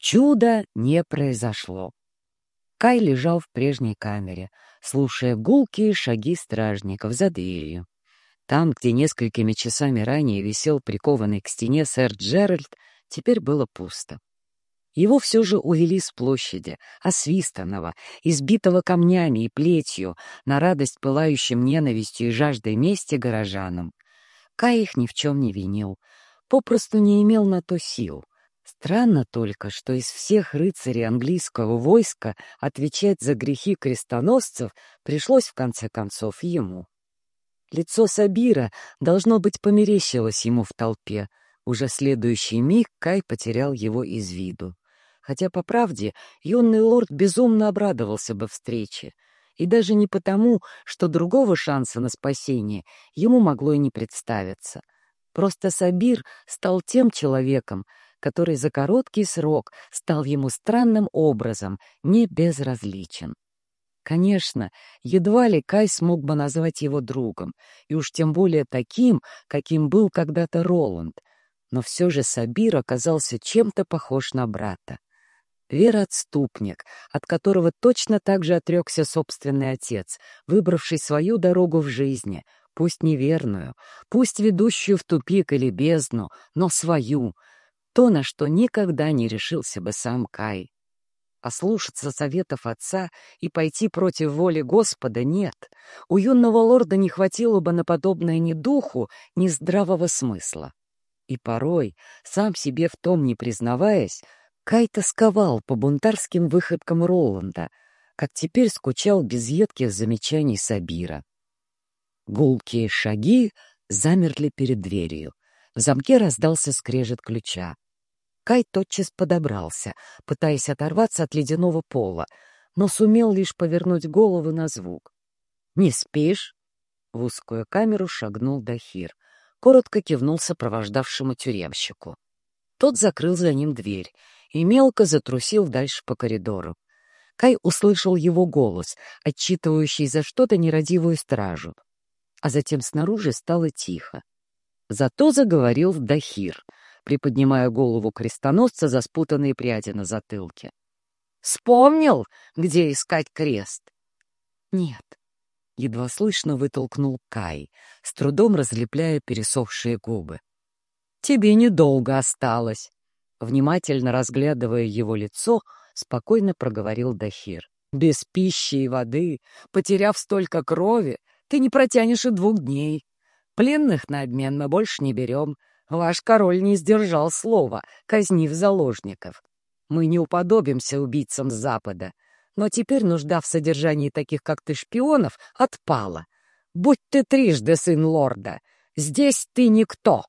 Чудо не произошло. Кай лежал в прежней камере, слушая гулкие шаги стражников за дверью. Там, где несколькими часами ранее висел прикованный к стене сэр Джеральд, теперь было пусто. Его все же увели с площади, освистанного, избитого камнями и плетью, на радость пылающим ненавистью и жаждой мести горожанам. Кай их ни в чем не винил, попросту не имел на то сил. Странно только, что из всех рыцарей английского войска отвечать за грехи крестоносцев пришлось в конце концов ему. Лицо Сабира, должно быть, померещилось ему в толпе. Уже следующий миг Кай потерял его из виду. Хотя, по правде, юный лорд безумно обрадовался бы встрече. И даже не потому, что другого шанса на спасение ему могло и не представиться. Просто Сабир стал тем человеком, который за короткий срок стал ему странным образом не безразличен. Конечно, едва ли Кай смог бы назвать его другом, и уж тем более таким, каким был когда-то Роланд, но все же Сабир оказался чем-то похож на брата. Вероотступник, от которого точно так же отрекся собственный отец, выбравший свою дорогу в жизни, пусть неверную, пусть ведущую в тупик или бездну, но свою, то, на что никогда не решился бы сам Кай. Ослушаться советов отца и пойти против воли Господа нет. У юного лорда не хватило бы на подобное ни духу, ни здравого смысла. И порой, сам себе в том не признаваясь, Кай тосковал по бунтарским выходкам Роланда, как теперь скучал без едких замечаний Сабира. Гулкие шаги замерли перед дверью. В замке раздался скрежет ключа. Кай тотчас подобрался, пытаясь оторваться от ледяного пола, но сумел лишь повернуть голову на звук. «Не спишь?» В узкую камеру шагнул Дахир. Коротко кивнул сопровождавшему тюремщику. Тот закрыл за ним дверь и мелко затрусил дальше по коридору. Кай услышал его голос, отчитывающий за что-то нерадивую стражу. А затем снаружи стало тихо. Зато заговорил Дахир — приподнимая голову крестоносца за спутанные пряди на затылке. «Вспомнил, где искать крест?» «Нет», — едва слышно вытолкнул Кай, с трудом разлепляя пересохшие губы. «Тебе недолго осталось», — внимательно разглядывая его лицо, спокойно проговорил Дахир. «Без пищи и воды, потеряв столько крови, ты не протянешь и двух дней. Пленных на обмен мы больше не берем, Ваш король не сдержал слова, казнив заложников. Мы не уподобимся убийцам Запада, но теперь нужда в содержании таких, как ты, шпионов, отпала. Будь ты трижды сын лорда, здесь ты никто.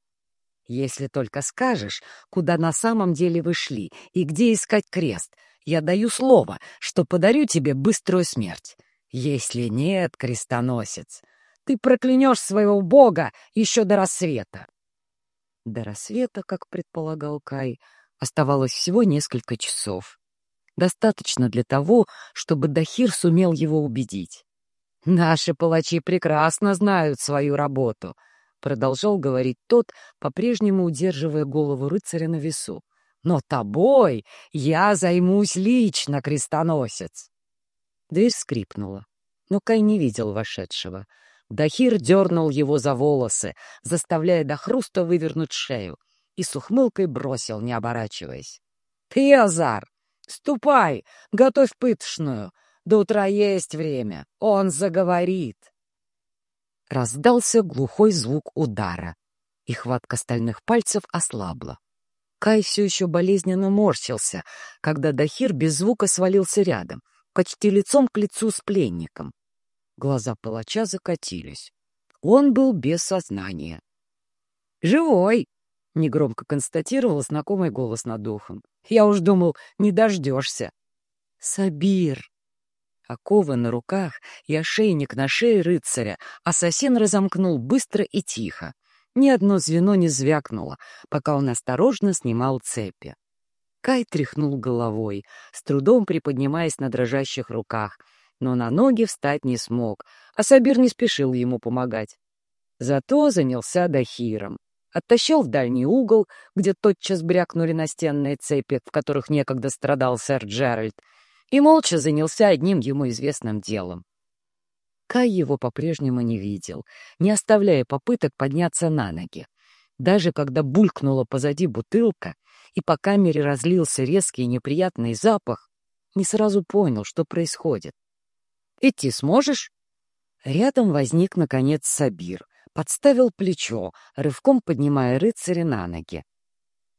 Если только скажешь, куда на самом деле вы шли и где искать крест, я даю слово, что подарю тебе быструю смерть. Если нет, крестоносец, ты проклянешь своего бога еще до рассвета. До рассвета, как предполагал Кай, оставалось всего несколько часов. Достаточно для того, чтобы Дахир сумел его убедить. «Наши палачи прекрасно знают свою работу», — продолжал говорить тот, по-прежнему удерживая голову рыцаря на весу. «Но тобой я займусь лично, крестоносец!» Дверь скрипнула, но Кай не видел вошедшего — Дахир дернул его за волосы, заставляя до хруста вывернуть шею, и с ухмылкой бросил, не оборачиваясь. — Ты, Азар, ступай, готовь пытошную. До утра есть время, он заговорит. Раздался глухой звук удара, и хватка стальных пальцев ослабла. Кай все еще болезненно морщился, когда Дахир без звука свалился рядом, почти лицом к лицу с пленником. Глаза палача закатились. Он был без сознания. «Живой!» — негромко констатировал знакомый голос над ухом. «Я уж думал, не дождешься». «Сабир!» Оковы на руках и ошейник на шее рыцаря ассасин разомкнул быстро и тихо. Ни одно звено не звякнуло, пока он осторожно снимал цепи. Кай тряхнул головой, с трудом приподнимаясь на дрожащих руках — но на ноги встать не смог, а Сабир не спешил ему помогать. Зато занялся Дахиром. оттащил в дальний угол, где тотчас брякнули настенные цепи, в которых некогда страдал сэр Джеральд, и молча занялся одним ему известным делом. Кай его по-прежнему не видел, не оставляя попыток подняться на ноги. Даже когда булькнула позади бутылка, и по камере разлился резкий неприятный запах, не сразу понял, что происходит. «Идти сможешь?» Рядом возник, наконец, Сабир, подставил плечо, рывком поднимая рыцаря на ноги.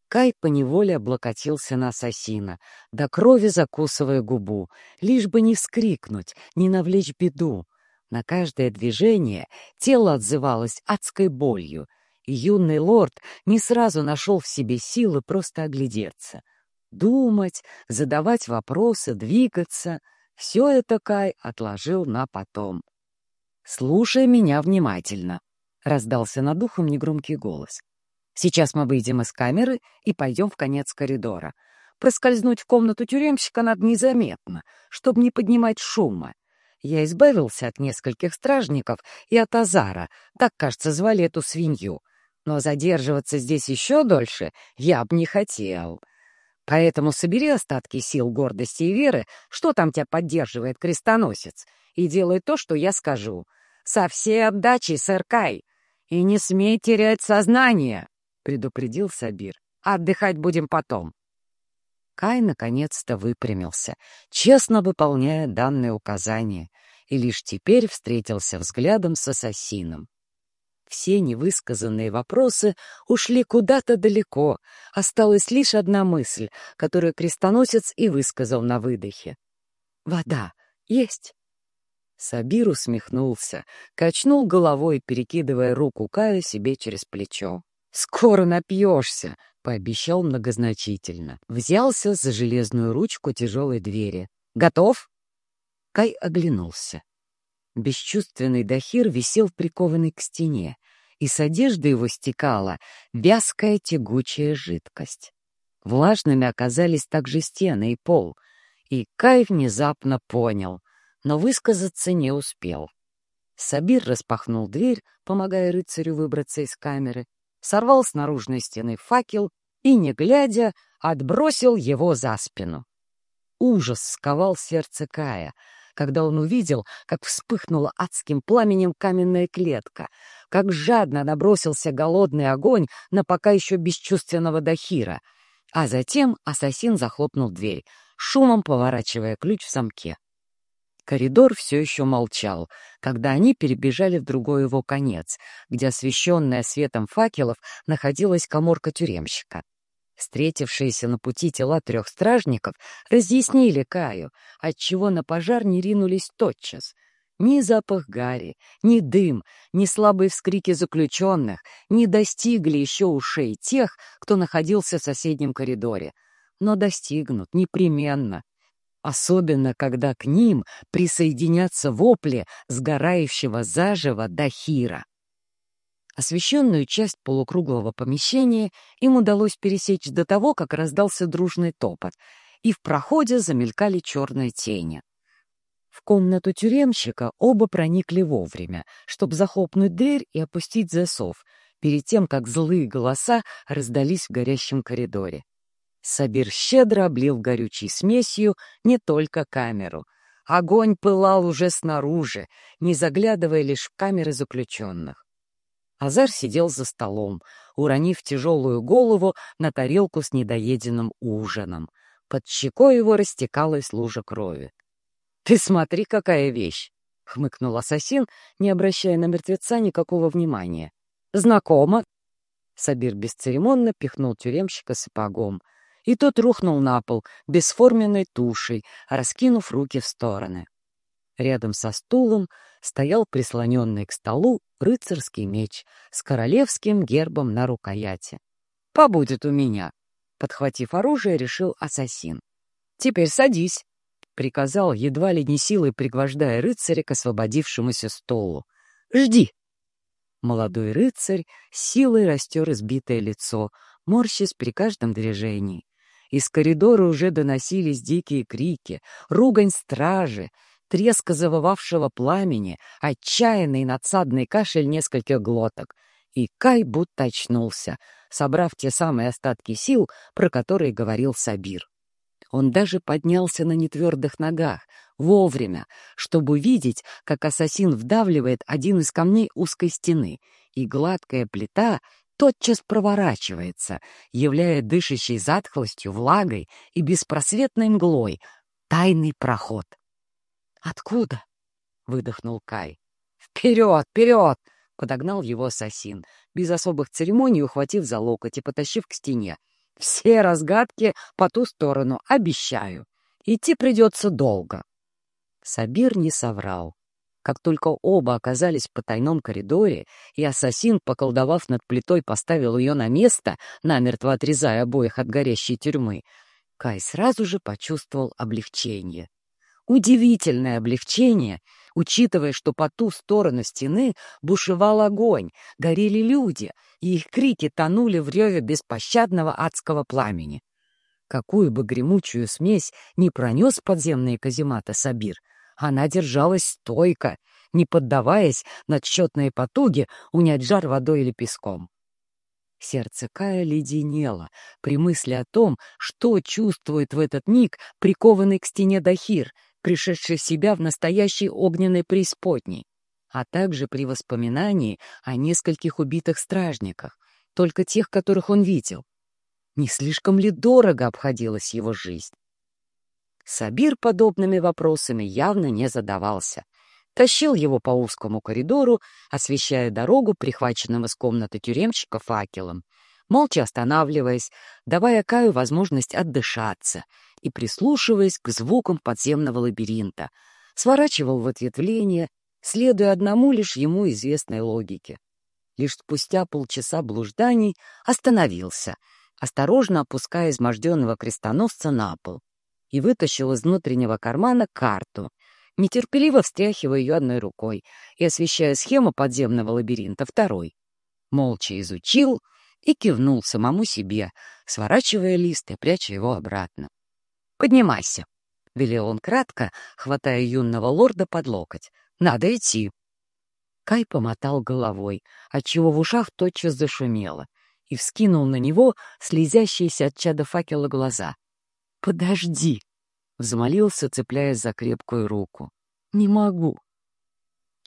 Кай поневоле облокотился на ассасина, до крови закусывая губу, лишь бы не вскрикнуть, не навлечь беду. На каждое движение тело отзывалось адской болью, и юный лорд не сразу нашел в себе силы просто оглядеться. Думать, задавать вопросы, двигаться — все это Кай отложил на потом. «Слушай меня внимательно», — раздался над ухом негромкий голос. «Сейчас мы выйдем из камеры и пойдем в конец коридора. Проскользнуть в комнату тюремщика надо незаметно, чтобы не поднимать шума. Я избавился от нескольких стражников и от Азара, так, кажется, звали эту свинью. Но задерживаться здесь еще дольше я бы не хотел. Поэтому собери остатки сил гордости и веры, что там тебя поддерживает крестоносец, и делай то, что я скажу. Со всей отдачей, сэр Кай. «И не смей терять сознание!» — предупредил Сабир. «Отдыхать будем потом». Кай наконец-то выпрямился, честно выполняя данные указания, и лишь теперь встретился взглядом с ассасином. Все невысказанные вопросы ушли куда-то далеко, осталась лишь одна мысль, которую крестоносец и высказал на выдохе. «Вода есть!» Сабир усмехнулся, качнул головой, перекидывая руку Кая себе через плечо. «Скоро напьешься!» — пообещал многозначительно. Взялся за железную ручку тяжелой двери. «Готов?» Кай оглянулся. Бесчувственный Дахир висел прикованный к стене, и с одежды его стекала вязкая тягучая жидкость. Влажными оказались также стены и пол, и Кай внезапно понял — но высказаться не успел. Сабир распахнул дверь, помогая рыцарю выбраться из камеры, сорвал с наружной стены факел и, не глядя, отбросил его за спину. Ужас сковал сердце Кая, когда он увидел, как вспыхнула адским пламенем каменная клетка, как жадно набросился голодный огонь на пока еще бесчувственного Дахира, а затем ассасин захлопнул дверь, шумом поворачивая ключ в замке. Коридор все еще молчал, когда они перебежали в другой его конец, где, освещенная светом факелов, находилась коморка тюремщика. Встретившиеся на пути тела трех стражников разъяснили Каю, отчего на пожар не ринулись тотчас. Ни запах гари, ни дым, ни слабые вскрики заключенных не достигли еще ушей тех, кто находился в соседнем коридоре. Но достигнут непременно, особенно когда к ним присоединятся вопли сгорающего заживо Дахира. Освещенную часть полукруглого помещения им удалось пересечь до того, как раздался дружный топот, и в проходе замелькали черные тени. В комнату тюремщика оба проникли вовремя, чтобы захлопнуть дверь и опустить засов, перед тем, как злые голоса раздались в горящем коридоре. Сабир щедро облил горючей смесью не только камеру. Огонь пылал уже снаружи, не заглядывая лишь в камеры заключенных. Азар сидел за столом, уронив тяжелую голову на тарелку с недоеденным ужином. Под щекой его растекалась лужа крови. «Ты смотри, какая вещь!» — хмыкнул ассасин, не обращая на мертвеца никакого внимания. «Знакомо?» Сабир бесцеремонно пихнул тюремщика сапогом — и тот рухнул на пол бесформенной тушей, раскинув руки в стороны. Рядом со стулом стоял прислоненный к столу рыцарский меч с королевским гербом на рукояти. «Побудет у меня», — подхватив оружие, решил ассасин. «Теперь садись», — приказал, едва ли не силой пригвождая рыцаря к освободившемуся столу. «Жди». Молодой рыцарь силой растер избитое лицо, морщась при каждом движении. Из коридора уже доносились дикие крики, ругань стражи, треск завывавшего пламени, отчаянный надсадный кашель нескольких глоток. И Кай будто очнулся, собрав те самые остатки сил, про которые говорил Сабир. Он даже поднялся на нетвердых ногах, вовремя, чтобы видеть, как ассасин вдавливает один из камней узкой стены, и гладкая плита тотчас проворачивается, являя дышащей затхлостью, влагой и беспросветной мглой тайный проход. «Откуда?» — выдохнул Кай. «Вперед, вперед!» — подогнал его ассасин, без особых церемоний ухватив за локоть и потащив к стене. Все разгадки по ту сторону, обещаю. Идти придется долго. Сабир не соврал. Как только оба оказались в потайном коридоре, и ассасин, поколдовав над плитой, поставил ее на место, намертво отрезая обоих от горящей тюрьмы, Кай сразу же почувствовал облегчение. Удивительное облегчение, учитывая, что по ту сторону стены бушевал огонь, горели люди, и их крики тонули в реве беспощадного адского пламени. Какую бы гремучую смесь не пронес подземные казематы Сабир, она держалась стойко, не поддаваясь на тщетные потуги унять жар водой или песком. Сердце Кая леденело при мысли о том, что чувствует в этот миг прикованный к стене Дахир, пришедший в себя в настоящей огненной преисподней, а также при воспоминании о нескольких убитых стражниках, только тех, которых он видел. Не слишком ли дорого обходилась его жизнь? Сабир подобными вопросами явно не задавался. Тащил его по узкому коридору, освещая дорогу прихваченным из комнаты тюремщика факелом, молча останавливаясь, давая Каю возможность отдышаться и прислушиваясь к звукам подземного лабиринта, сворачивал в ответвление, следуя одному лишь ему известной логике. Лишь спустя полчаса блужданий остановился, осторожно опуская изможденного крестоносца на пол, и вытащил из внутреннего кармана карту, нетерпеливо встряхивая ее одной рукой и освещая схему подземного лабиринта второй. Молча изучил и кивнул самому себе, сворачивая лист и пряча его обратно. «Поднимайся», — велел он кратко, хватая юного лорда под локоть. «Надо идти». Кай помотал головой, отчего в ушах тотчас зашумело, и вскинул на него слезящиеся от чада факела глаза. «Подожди!» — взмолился, цепляясь за крепкую руку. «Не могу».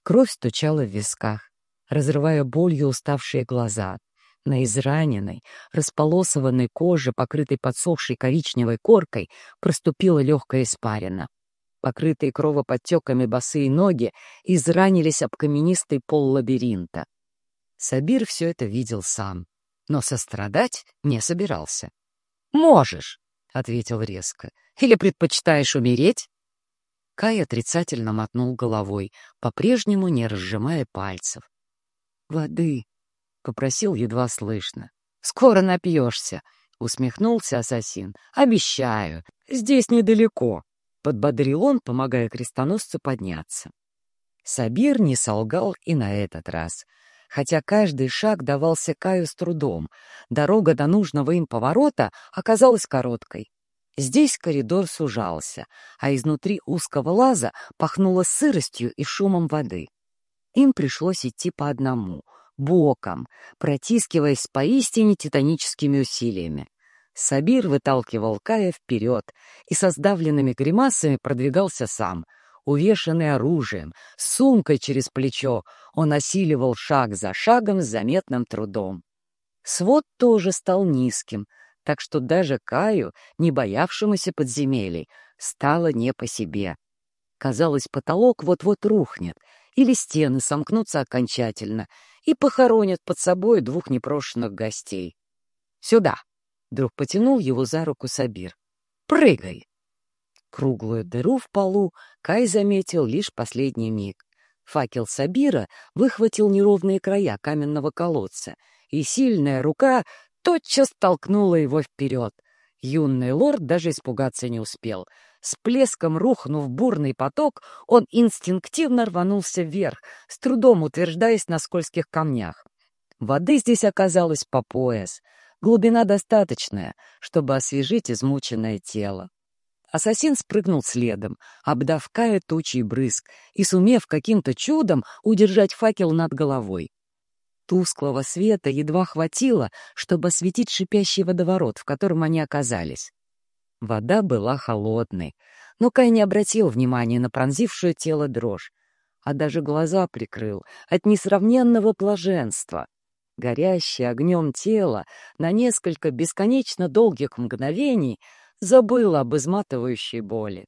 Кровь стучала в висках, разрывая болью уставшие глаза. На израненной, располосованной коже, покрытой подсохшей коричневой коркой, проступила легкая испарина. Покрытые кровоподтеками босые ноги изранились об каменистый пол лабиринта. Сабир все это видел сам, но сострадать не собирался. «Можешь!» — ответил резко. «Или предпочитаешь умереть?» Кай отрицательно мотнул головой, по-прежнему не разжимая пальцев. «Воды!» Попросил едва слышно. «Скоро напьешься!» — усмехнулся ассасин. «Обещаю, здесь недалеко!» — подбодрил он, помогая крестоносцу подняться. Сабир не солгал и на этот раз. Хотя каждый шаг давался Каю с трудом, дорога до нужного им поворота оказалась короткой. Здесь коридор сужался, а изнутри узкого лаза пахнуло сыростью и шумом воды. Им пришлось идти по одному — боком, протискиваясь поистине титаническими усилиями. Сабир выталкивал Кая вперед и со сдавленными гримасами продвигался сам. Увешанный оружием, с сумкой через плечо, он осиливал шаг за шагом с заметным трудом. Свод тоже стал низким, так что даже Каю, не боявшемуся подземелий, стало не по себе. Казалось, потолок вот-вот рухнет, или стены сомкнутся окончательно, и похоронят под собой двух непрошенных гостей. «Сюда!» — вдруг потянул его за руку Сабир. «Прыгай!» Круглую дыру в полу Кай заметил лишь последний миг. Факел Сабира выхватил неровные края каменного колодца, и сильная рука тотчас толкнула его вперед. Юный лорд даже испугаться не успел — с плеском рухнув бурный поток, он инстинктивно рванулся вверх, с трудом утверждаясь на скользких камнях. Воды здесь оказалось по пояс. Глубина достаточная, чтобы освежить измученное тело. Ассасин спрыгнул следом, обдав Кая тучей брызг и сумев каким-то чудом удержать факел над головой. Тусклого света едва хватило, чтобы осветить шипящий водоворот, в котором они оказались. Вода была холодной, но Кай не обратил внимания на пронзившую тело дрожь, а даже глаза прикрыл от несравненного блаженства. Горящее огнем тело на несколько бесконечно долгих мгновений забыло об изматывающей боли.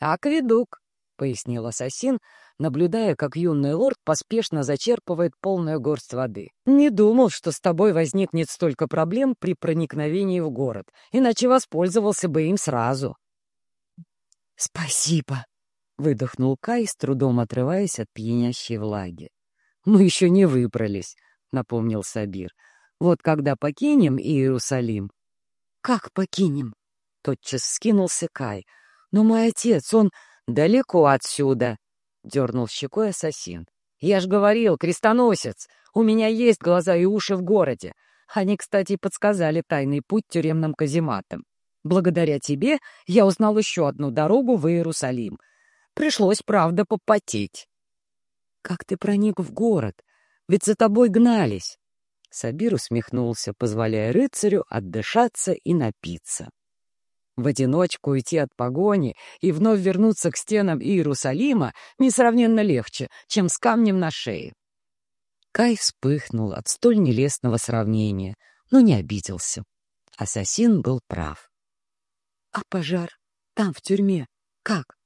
«Акведук», — пояснил ассасин, наблюдая, как юный лорд поспешно зачерпывает полную горсть воды. «Не думал, что с тобой возникнет столько проблем при проникновении в город, иначе воспользовался бы им сразу». «Спасибо», — выдохнул Кай, с трудом отрываясь от пьянящей влаги. «Мы еще не выбрались», — напомнил Сабир. «Вот когда покинем Иерусалим...» «Как покинем?» — тотчас скинулся Кай. «Но мой отец, он далеко отсюда», — дернул щекой ассасин. «Я ж говорил, крестоносец, у меня есть глаза и уши в городе. Они, кстати, подсказали тайный путь тюремным казематам. Благодаря тебе я узнал еще одну дорогу в Иерусалим. Пришлось, правда, попотеть». «Как ты проник в город? Ведь за тобой гнались!» Сабир усмехнулся, позволяя рыцарю отдышаться и напиться. В одиночку уйти от погони и вновь вернуться к стенам Иерусалима несравненно легче, чем с камнем на шее. Кай вспыхнул от столь нелестного сравнения, но не обиделся. Ассасин был прав. — А пожар? Там, в тюрьме? Как?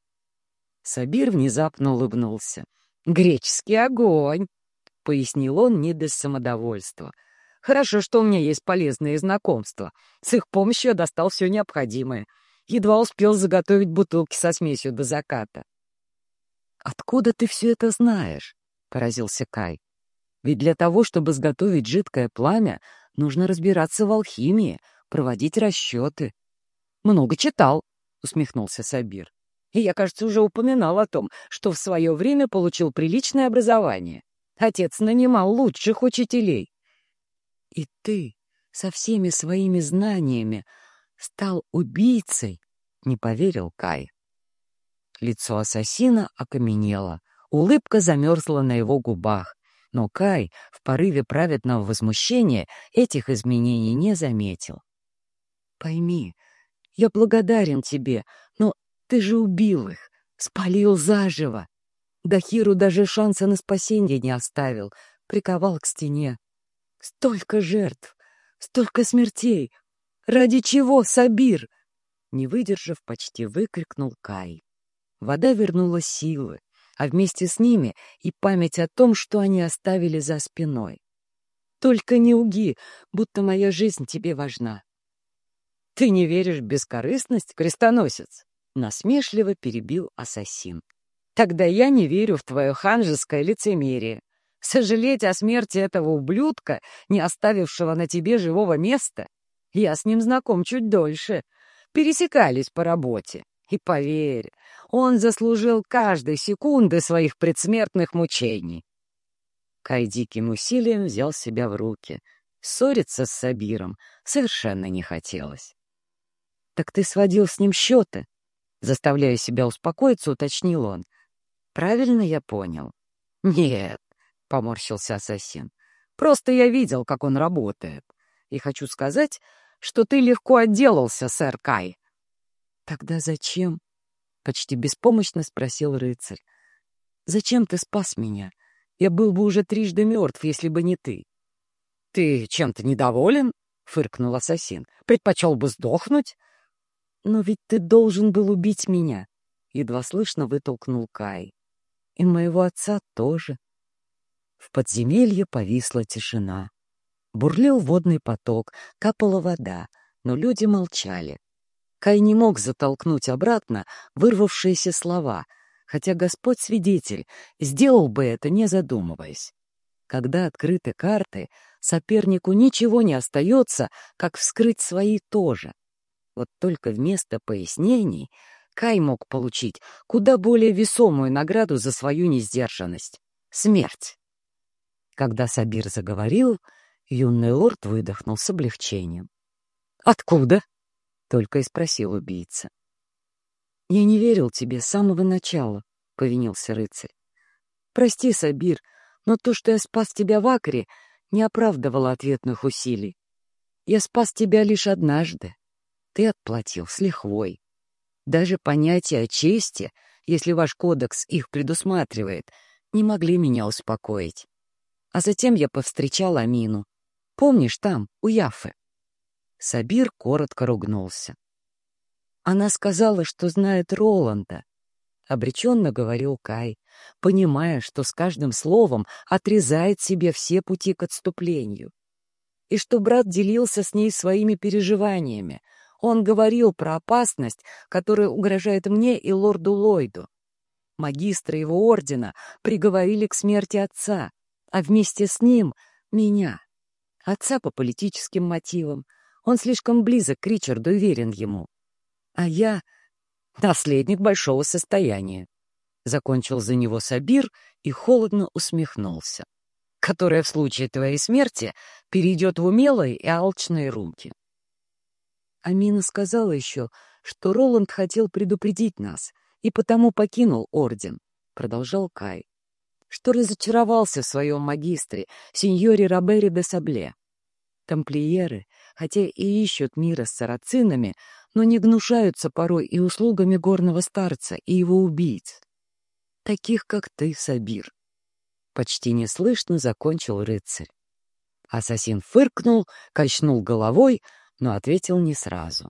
Сабир внезапно улыбнулся. — Греческий огонь! — пояснил он не без самодовольства — Хорошо, что у меня есть полезные знакомства. С их помощью я достал все необходимое. Едва успел заготовить бутылки со смесью до заката. «Откуда ты все это знаешь?» — поразился Кай. «Ведь для того, чтобы сготовить жидкое пламя, нужно разбираться в алхимии, проводить расчеты». «Много читал», — усмехнулся Сабир. «И я, кажется, уже упоминал о том, что в свое время получил приличное образование. Отец нанимал лучших учителей. И ты со всеми своими знаниями стал убийцей, не поверил Кай. Лицо ассасина окаменело, улыбка замерзла на его губах, но Кай в порыве праведного возмущения этих изменений не заметил. «Пойми, я благодарен тебе, но ты же убил их, спалил заживо. Дахиру даже шанса на спасение не оставил, приковал к стене. Столько жертв, столько смертей. Ради чего, Сабир? Не выдержав, почти выкрикнул Кай. Вода вернула силы, а вместе с ними и память о том, что они оставили за спиной. Только не уги, будто моя жизнь тебе важна. Ты не веришь в бескорыстность, крестоносец? Насмешливо перебил ассасин. Тогда я не верю в твое ханжеское лицемерие. Сожалеть о смерти этого ублюдка, не оставившего на тебе живого места? Я с ним знаком чуть дольше. Пересекались по работе. И поверь, он заслужил каждой секунды своих предсмертных мучений. Кай диким усилием взял себя в руки. Ссориться с Сабиром совершенно не хотелось. — Так ты сводил с ним счеты? Заставляя себя успокоиться, уточнил он. — Правильно я понял? — Нет, — поморщился ассасин. «Просто я видел, как он работает. И хочу сказать, что ты легко отделался, сэр Кай». «Тогда зачем?» — почти беспомощно спросил рыцарь. «Зачем ты спас меня? Я был бы уже трижды мертв, если бы не ты». «Ты чем-то недоволен?» — фыркнул ассасин. «Предпочел бы сдохнуть?» «Но ведь ты должен был убить меня», — едва слышно вытолкнул Кай. «И моего отца тоже». В подземелье повисла тишина. Бурлил водный поток, капала вода, но люди молчали. Кай не мог затолкнуть обратно вырвавшиеся слова, хотя Господь свидетель, сделал бы это, не задумываясь. Когда открыты карты, сопернику ничего не остается, как вскрыть свои тоже. Вот только вместо пояснений Кай мог получить куда более весомую награду за свою несдержанность — смерть. Когда Сабир заговорил, юный лорд выдохнул с облегчением. «Откуда?» — только и спросил убийца. «Я не верил тебе с самого начала», — повинился рыцарь. «Прости, Сабир, но то, что я спас тебя в Акре, не оправдывало ответных усилий. Я спас тебя лишь однажды. Ты отплатил с лихвой. Даже понятия о чести, если ваш кодекс их предусматривает, не могли меня успокоить. А затем я повстречал Амину. Помнишь, там, у Яфы? Сабир коротко ругнулся. Она сказала, что знает Роланда. Обреченно говорил Кай, понимая, что с каждым словом отрезает себе все пути к отступлению. И что брат делился с ней своими переживаниями. Он говорил про опасность, которая угрожает мне и лорду Ллойду. Магистры его ордена приговорили к смерти отца, а вместе с ним — меня. Отца по политическим мотивам. Он слишком близок к Ричарду и верен ему. А я — наследник большого состояния. Закончил за него Сабир и холодно усмехнулся. Которое в случае твоей смерти перейдет в умелые и алчные руки. Амина сказала еще, что Роланд хотел предупредить нас и потому покинул орден, продолжал Кай что разочаровался в своем магистре, сеньоре Робере де Сабле. Тамплиеры, хотя и ищут мира с сарацинами, но не гнушаются порой и услугами горного старца и его убийц. Таких, как ты, Сабир. Почти неслышно закончил рыцарь. Ассасин фыркнул, качнул головой, но ответил не сразу.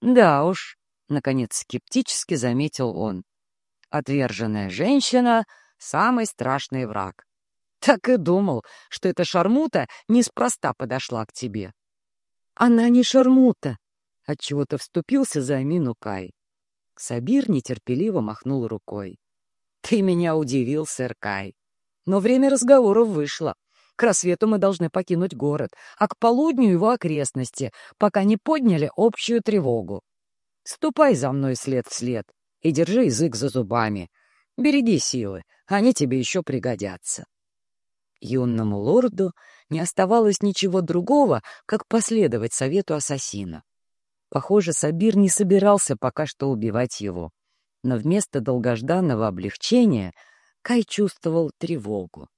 «Да уж», — наконец скептически заметил он, — «отверженная женщина самый страшный враг. Так и думал, что эта шармута неспроста подошла к тебе. Она не шармута, отчего-то вступился за Амину Кай. Сабир нетерпеливо махнул рукой. Ты меня удивил, сэр Кай. Но время разговоров вышло. К рассвету мы должны покинуть город, а к полудню его окрестности, пока не подняли общую тревогу. Ступай за мной след в след и держи язык за зубами. Береги силы, они тебе еще пригодятся. Юному лорду не оставалось ничего другого, как последовать совету ассасина. Похоже, Сабир не собирался пока что убивать его, но вместо долгожданного облегчения Кай чувствовал тревогу.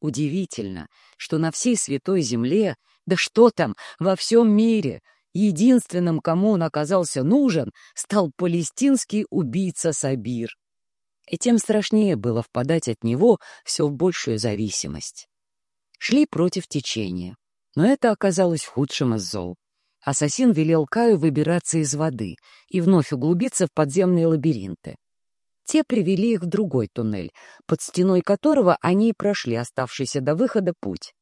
Удивительно, что на всей святой земле, да что там, во всем мире, единственным, кому он оказался нужен, стал палестинский убийца Сабир и тем страшнее было впадать от него все в большую зависимость. Шли против течения, но это оказалось худшим из зол. Ассасин велел Каю выбираться из воды и вновь углубиться в подземные лабиринты. Те привели их в другой туннель, под стеной которого они и прошли оставшийся до выхода путь.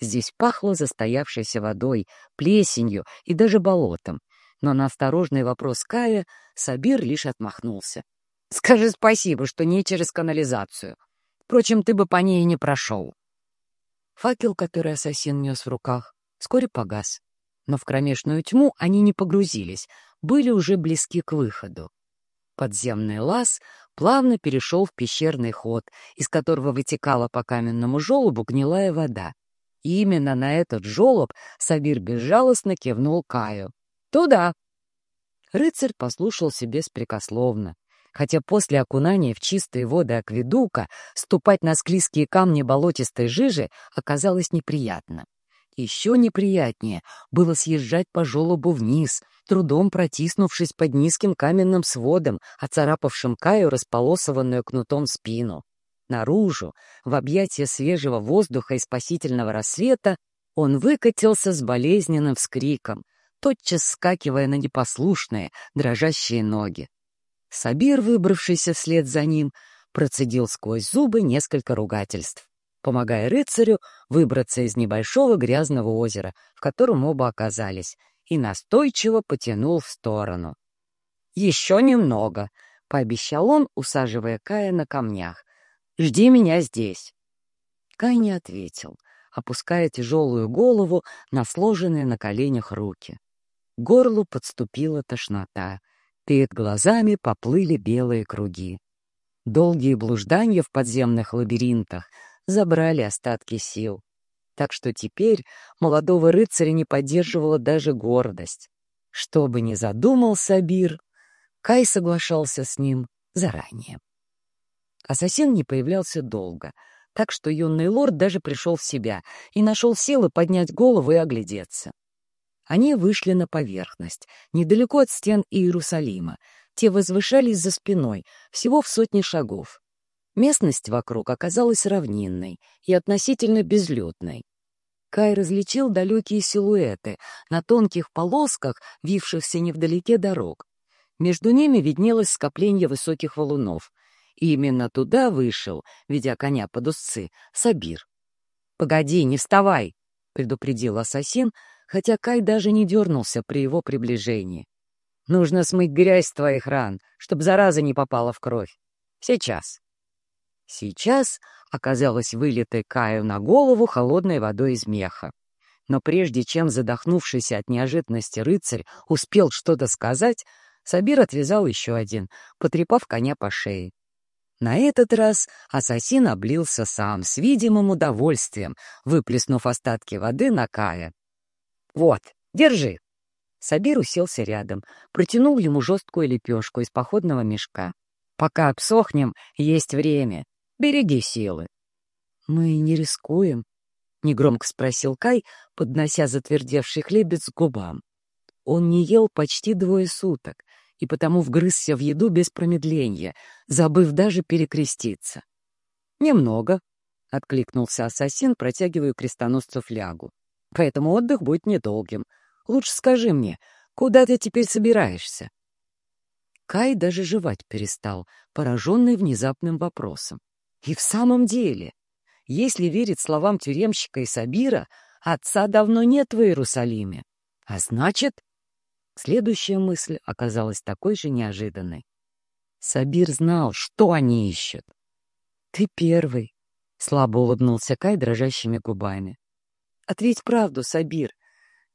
Здесь пахло застоявшейся водой, плесенью и даже болотом, но на осторожный вопрос Кая Сабир лишь отмахнулся. Скажи спасибо, что не через канализацию. Впрочем, ты бы по ней не прошел. Факел, который ассасин нес в руках, вскоре погас. Но в кромешную тьму они не погрузились, были уже близки к выходу. Подземный лаз плавно перешел в пещерный ход, из которого вытекала по каменному желобу гнилая вода. И именно на этот желоб Сабир безжалостно кивнул Каю. «Туда!» Рыцарь послушался беспрекословно хотя после окунания в чистые воды акведука ступать на склизкие камни болотистой жижи оказалось неприятно. Еще неприятнее было съезжать по желобу вниз, трудом протиснувшись под низким каменным сводом, оцарапавшим Каю располосованную кнутом спину. Наружу, в объятия свежего воздуха и спасительного рассвета, он выкатился с болезненным вскриком, тотчас скакивая на непослушные, дрожащие ноги. Сабир, выбравшийся вслед за ним, процедил сквозь зубы несколько ругательств, помогая рыцарю выбраться из небольшого грязного озера, в котором оба оказались, и настойчиво потянул в сторону. «Еще немного», — пообещал он, усаживая Кая на камнях. «Жди меня здесь». Кай не ответил, опуская тяжелую голову на сложенные на коленях руки. К горлу подступила тошнота — Перед глазами поплыли белые круги. Долгие блуждания в подземных лабиринтах забрали остатки сил. Так что теперь молодого рыцаря не поддерживала даже гордость. Что бы ни задумал Сабир, Кай соглашался с ним заранее. Ассасин не появлялся долго. Так что юный лорд даже пришел в себя и нашел силы поднять голову и оглядеться. Они вышли на поверхность, недалеко от стен Иерусалима. Те возвышались за спиной, всего в сотни шагов. Местность вокруг оказалась равнинной и относительно безлюдной. Кай различил далекие силуэты на тонких полосках, вившихся невдалеке дорог. Между ними виднелось скопление высоких валунов. И именно туда вышел, ведя коня под узцы, Сабир. «Погоди, не вставай!» — предупредил ассасин, хотя Кай даже не дернулся при его приближении. «Нужно смыть грязь с твоих ран, чтобы зараза не попала в кровь. Сейчас». Сейчас оказалось вылитой Каю на голову холодной водой из меха. Но прежде чем задохнувшийся от неожиданности рыцарь успел что-то сказать, Сабир отвязал еще один, потрепав коня по шее. На этот раз ассасин облился сам, с видимым удовольствием, выплеснув остатки воды на Кая. «Вот, держи!» Сабир уселся рядом, протянул ему жесткую лепешку из походного мешка. «Пока обсохнем, есть время. Береги силы». «Мы не рискуем?» — негромко спросил Кай, поднося затвердевший хлебец к губам. Он не ел почти двое суток и потому вгрызся в еду без промедления, забыв даже перекреститься. «Немного», — откликнулся ассасин, протягивая крестоносцу флягу. «Поэтому отдых будет недолгим. Лучше скажи мне, куда ты теперь собираешься?» Кай даже жевать перестал, пораженный внезапным вопросом. И в самом деле, если верить словам тюремщика и Сабира, отца давно нет в Иерусалиме. А значит... Следующая мысль оказалась такой же неожиданной. Сабир знал, что они ищут. «Ты первый», — слабо улыбнулся Кай дрожащими губами. «Ответь правду, Сабир.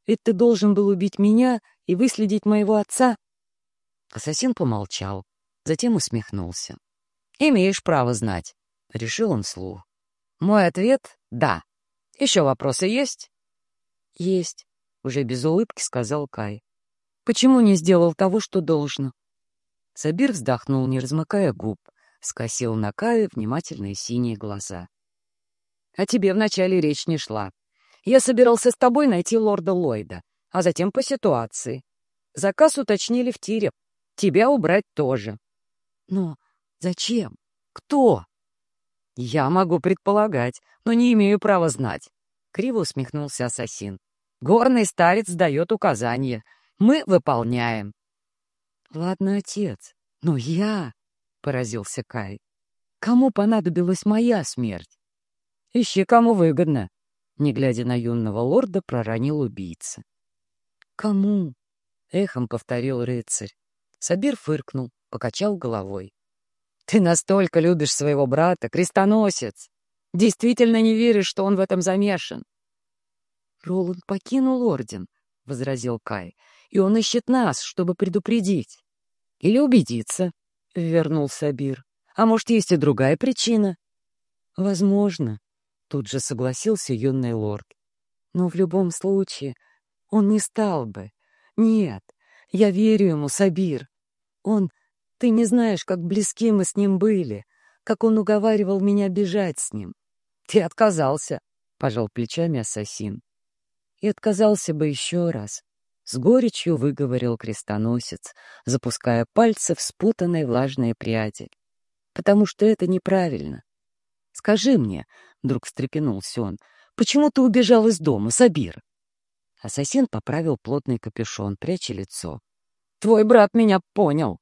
Ведь ты должен был убить меня и выследить моего отца». Ассасин помолчал, затем усмехнулся. «Имеешь право знать», — решил он вслух. «Мой ответ — да. Еще вопросы есть?» «Есть», — уже без улыбки сказал Кай. «Почему не сделал того, что должно?» Сабир вздохнул, не размыкая губ, скосил на Кая внимательные синие глаза. «О тебе вначале речь не шла. Я собирался с тобой найти лорда Ллойда, а затем по ситуации. Заказ уточнили в тире. Тебя убрать тоже». «Но зачем? Кто?» «Я могу предполагать, но не имею права знать», — криво усмехнулся ассасин. «Горный старец дает указания. Мы выполняем». «Ладно, отец, но я...» — поразился Кай. «Кому понадобилась моя смерть?» «Ищи, кому выгодно», — не глядя на юного лорда, проронил убийца. «Кому?» — эхом повторил рыцарь. Сабир фыркнул, покачал головой. Ты настолько любишь своего брата, крестоносец. Действительно не веришь, что он в этом замешан. Роланд покинул орден, — возразил Кай, — и он ищет нас, чтобы предупредить. Или убедиться, — вернул Сабир. А может, есть и другая причина? Возможно, — тут же согласился юный лорд. Но в любом случае он не стал бы. Нет, я верю ему, Сабир. Он ты не знаешь, как близки мы с ним были, как он уговаривал меня бежать с ним. Ты отказался, — пожал плечами ассасин. И отказался бы еще раз. С горечью выговорил крестоносец, запуская пальцы в спутанные влажные пряди. Потому что это неправильно. Скажи мне, — вдруг встрепенулся он, — почему ты убежал из дома, Сабир? Ассасин поправил плотный капюшон, пряча лицо. «Твой брат меня понял!»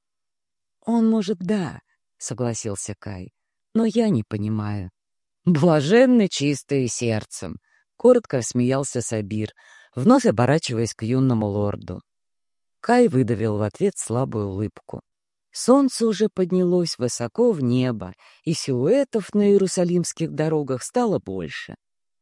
«Он, может, да», — согласился Кай, — «но я не понимаю». «Блаженны чистые сердцем», — коротко смеялся Сабир, вновь оборачиваясь к юному лорду. Кай выдавил в ответ слабую улыбку. Солнце уже поднялось высоко в небо, и силуэтов на иерусалимских дорогах стало больше.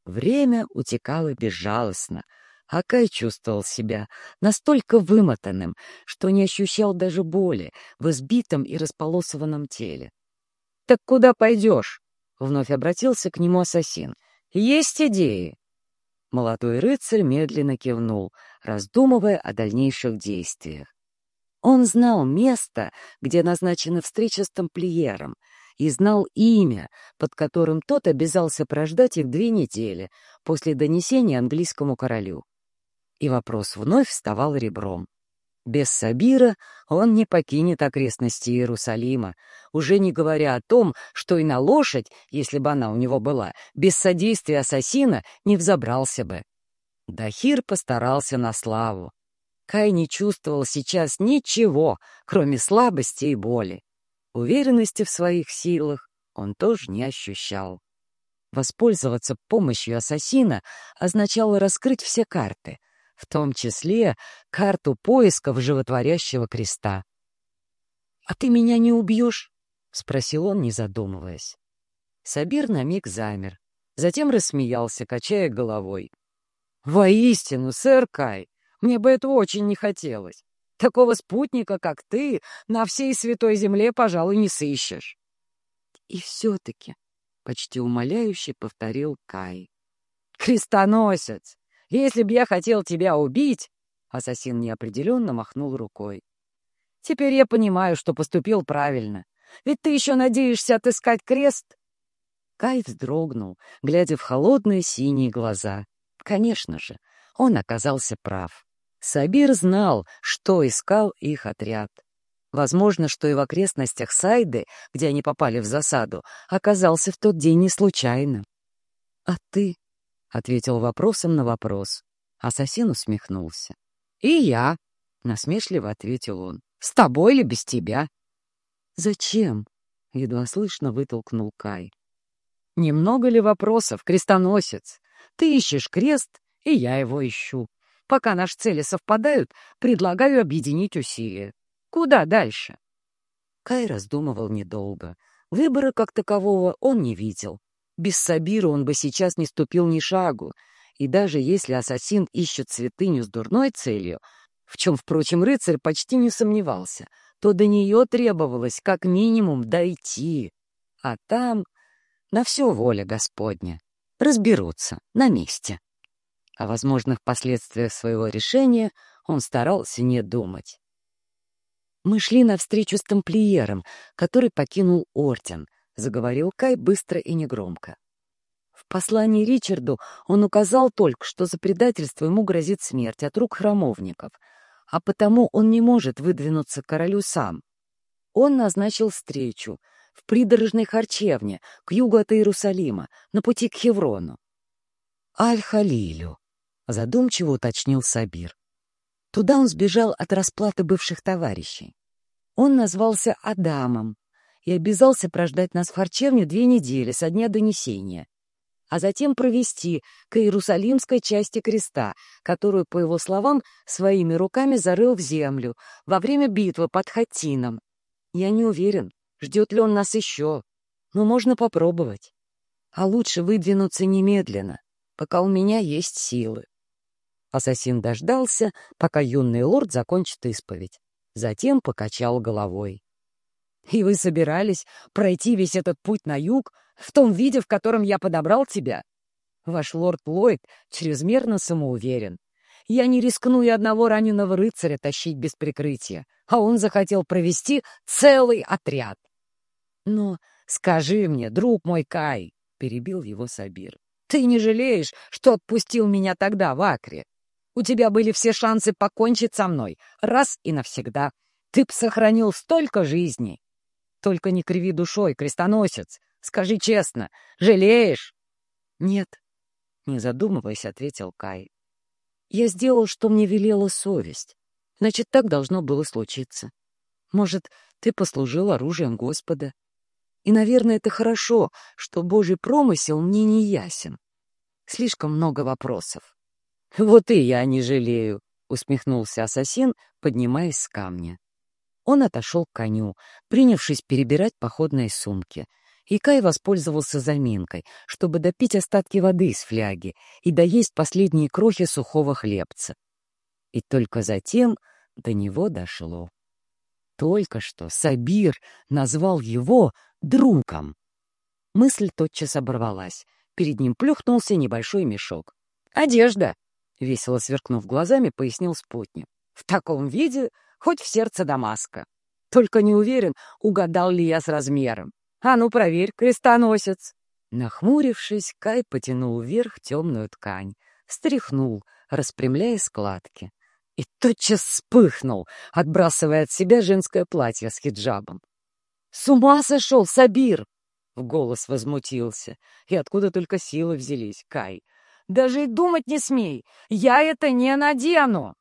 Время утекало безжалостно — Акай чувствовал себя настолько вымотанным, что не ощущал даже боли в избитом и располосованном теле. «Так куда пойдешь?» — вновь обратился к нему ассасин. «Есть идеи?» Молодой рыцарь медленно кивнул, раздумывая о дальнейших действиях. Он знал место, где назначена встреча с тамплиером, и знал имя, под которым тот обязался прождать их две недели после донесения английскому королю. И вопрос вновь вставал ребром. Без Сабира он не покинет окрестности Иерусалима, уже не говоря о том, что и на лошадь, если бы она у него была, без содействия ассасина не взобрался бы. Дахир постарался на славу. Кай не чувствовал сейчас ничего, кроме слабости и боли. Уверенности в своих силах он тоже не ощущал. Воспользоваться помощью ассасина означало раскрыть все карты, в том числе карту поисков животворящего креста. — А ты меня не убьешь? — спросил он, не задумываясь. Сабир на миг замер, затем рассмеялся, качая головой. — Воистину, сэр Кай, мне бы этого очень не хотелось. Такого спутника, как ты, на всей святой земле, пожалуй, не сыщешь. И все-таки, — почти умоляюще повторил Кай. — Крестоносец! Если б я хотел тебя убить... Ассасин неопределенно махнул рукой. Теперь я понимаю, что поступил правильно. Ведь ты еще надеешься отыскать крест? Кай вздрогнул, глядя в холодные синие глаза. Конечно же, он оказался прав. Сабир знал, что искал их отряд. Возможно, что и в окрестностях Сайды, где они попали в засаду, оказался в тот день не случайно. — А ты? — ответил вопросом на вопрос. Ассасин усмехнулся. — И я, — насмешливо ответил он. — С тобой или без тебя? — Зачем? — едва слышно вытолкнул Кай. — Немного ли вопросов, крестоносец? Ты ищешь крест, и я его ищу. Пока наши цели совпадают, предлагаю объединить усилия. Куда дальше? Кай раздумывал недолго. Выбора как такового он не видел. Без Сабира он бы сейчас не ступил ни шагу. И даже если ассасин ищет святыню с дурной целью, в чем, впрочем, рыцарь почти не сомневался, то до нее требовалось как минимум дойти. А там на все воля Господня. Разберутся на месте. О возможных последствиях своего решения он старался не думать. «Мы шли навстречу с тамплиером, который покинул орден», — заговорил Кай быстро и негромко. В послании Ричарду он указал только, что за предательство ему грозит смерть от рук храмовников, а потому он не может выдвинуться к королю сам. Он назначил встречу в придорожной харчевне к югу от Иерусалима, на пути к Хеврону. «Аль-Халилю», — задумчиво уточнил Сабир. Туда он сбежал от расплаты бывших товарищей. Он назвался Адамом и обязался прождать нас в харчевне две недели со дня донесения, а затем провести к Иерусалимской части креста, которую, по его словам, своими руками зарыл в землю во время битвы под Хатином. Я не уверен, ждет ли он нас еще, но можно попробовать. А лучше выдвинуться немедленно, пока у меня есть силы. Ассасин дождался, пока юный лорд закончит исповедь. Затем покачал головой. «И вы собирались пройти весь этот путь на юг в том виде, в котором я подобрал тебя? Ваш лорд Ллойд чрезмерно самоуверен. Я не рискну и одного раненого рыцаря тащить без прикрытия, а он захотел провести целый отряд. Но скажи мне, друг мой Кай, — перебил его Сабир, — ты не жалеешь, что отпустил меня тогда в Акре? У тебя были все шансы покончить со мной, раз и навсегда. Ты б сохранил столько жизней. Только не криви душой, крестоносец. Скажи честно, жалеешь? Нет, не задумываясь, ответил Кай. Я сделал, что мне велела совесть. Значит, так должно было случиться. Может, ты послужил оружием Господа. И, наверное, это хорошо, что Божий промысел мне не ясен. Слишком много вопросов. «Вот и я не жалею», — усмехнулся ассасин, поднимаясь с камня. Он отошел к коню, принявшись перебирать походные сумки. И Кай воспользовался заминкой, чтобы допить остатки воды из фляги и доесть последние крохи сухого хлебца. И только затем до него дошло. Только что Сабир назвал его другом. Мысль тотчас оборвалась. Перед ним плюхнулся небольшой мешок. «Одежда!» — весело сверкнув глазами, пояснил спутник. «В таком виде хоть в сердце Дамаска. Только не уверен, угадал ли я с размером. А ну, проверь, крестоносец!» Нахмурившись, Кай потянул вверх темную ткань, стряхнул, распрямляя складки. И тотчас вспыхнул, отбрасывая от себя женское платье с хиджабом. «С ума сошел, Сабир!» — в голос возмутился. И откуда только силы взялись, Кай. «Даже и думать не смей! Я это не надену!»